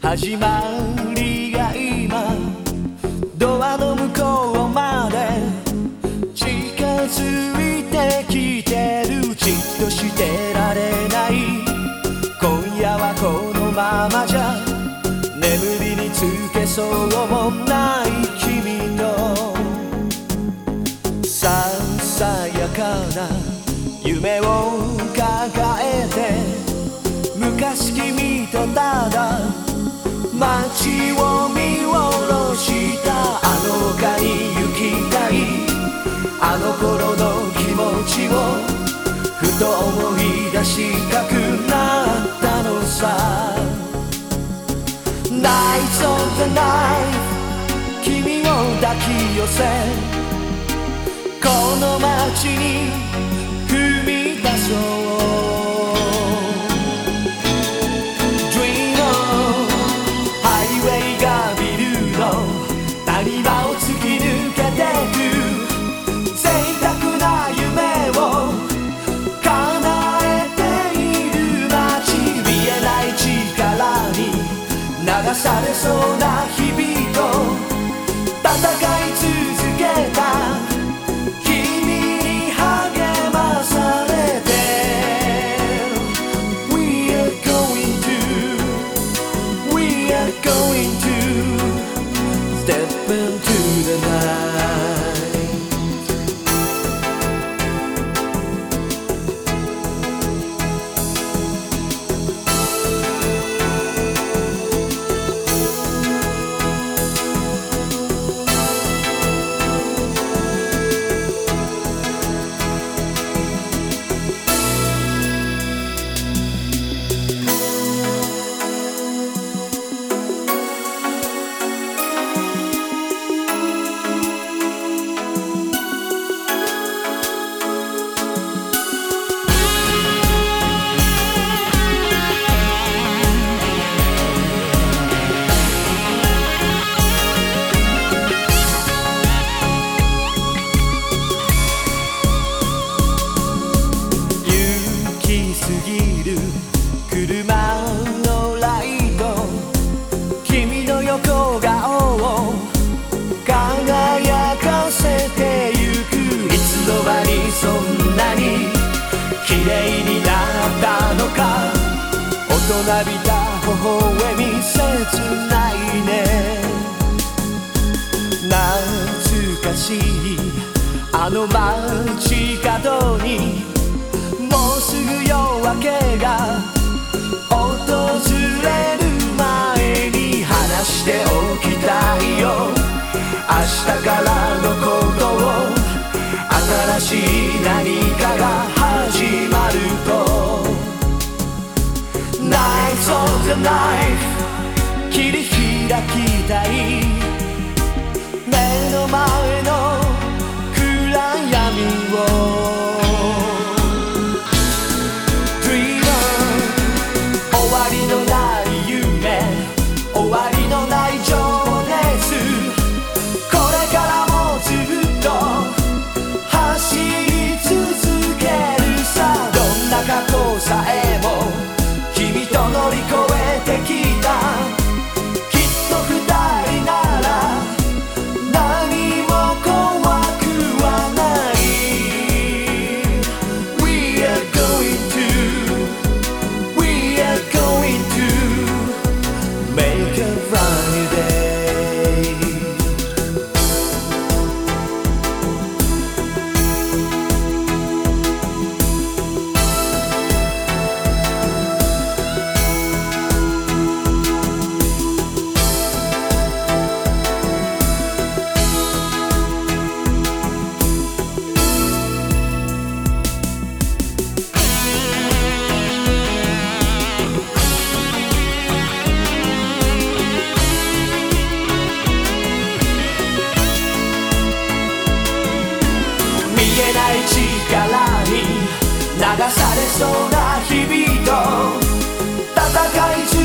始まりが今ドアの向こうまで。近づいてきてるじっとしてられない。今夜はこのままじゃ眠りにつけそうもない君とささやかな夢を抱えてとただ街を見下ろしたあの丘に行きたいあの頃の気持ちをふと思い出したくなったのさ。Nights of the night 君を抱き寄せ。この街ったのか？大人びた微笑み切ないね。懐かしいあの街角にもうすぐ夜明けが訪れる前に話しておきたいよ。明日からのことを新しい何かが切り開きたい。れそうな日々と戦い中